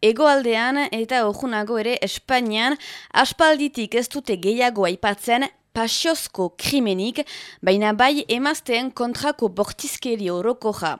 Egoaldean eta ojunago ere Espainian. Aspalditik ez dute gehiago aipatzen pasiozko krimenik, baina bai emazteen kontrako bortizkeri orokoja.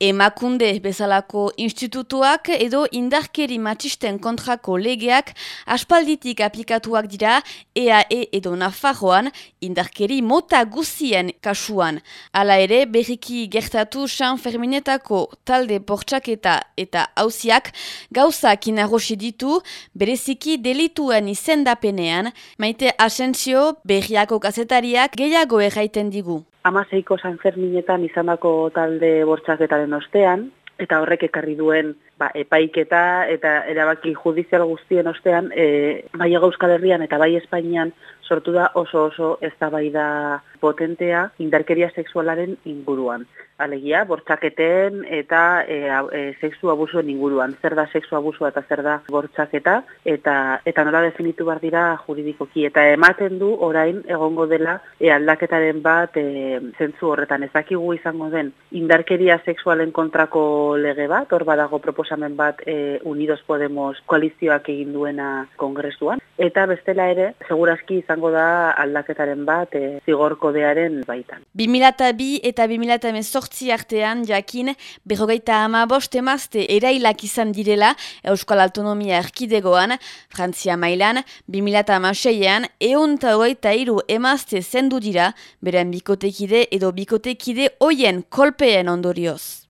Emakunde bezalako institutuak edo indarkeri matxisten kontrako legeak aspalditik aplikatuak dira EAE e edo Nafarroan indarkeri mota guzien kasuan. Hala ere, berriki gertatu San Ferminetako talde bortxaketa eta hausiak gauzak inarrosi ditu bereziki delituen izendapenean, maite asensio berri Erriako kazetariak gehiago erraiten digu. Amaseiko San Ferminetan izandako talde bortxaketaren ostean, eta horrek ekarri duen ba, epaiketa eta erabaki judizial guztien ostean, e, bai Euskal Herrian eta bai Espainian sortu da oso oso eztabaida potentea indarkeria sexualaren inguruan alegia, bortxaketen eta e, e, sexu abusuen inguruan. Zer da sexu abusua eta zer da bortxaketa, eta, eta nola definitu behar dira juridikoki. Eta ematen du orain egongo dela e, aldaketaren bat e, zentzu horretan. Ezakigu izango den indarkeria sexualen kontrako lege bat, hor badago proposamen bat e, Unidos Podemos koalizioak egin duena kongresuan. Eta bestela ere, segurazki izango da aldaketaren bat e, zigor kodearen baitan. 2002 eta 2008 sortzi artean jakin berrogeita ama bost emazte erailak izan direla Euskal Autonomia Erkidegoan, Frantzia mailan, 2006an, eun eta iru emazte zendu dira, beren bikotekide edo bikotekide oien kolpeen ondorioz.